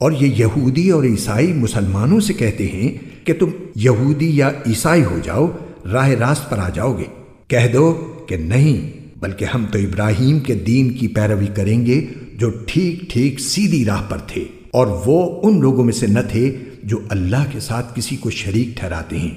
اور یہ یہودی اور عیسائی مسلمانوں سے کہتے ہیں کہ تم یہودی یا عیسائی ہو جاؤ، راہ راست پر آ جاؤ گے کہہ دو کہ نہیں، بلکہ ہم تو ابراہیم کے دین کی پیروی کریں گے جو ٹھیک ٹھیک سیدھی راہ پر تھے، اور وہ ان لوگوں میں سے نہ تھے جو اللہ کے ساتھ کسی کو شریک ٹھہراتے ہیں۔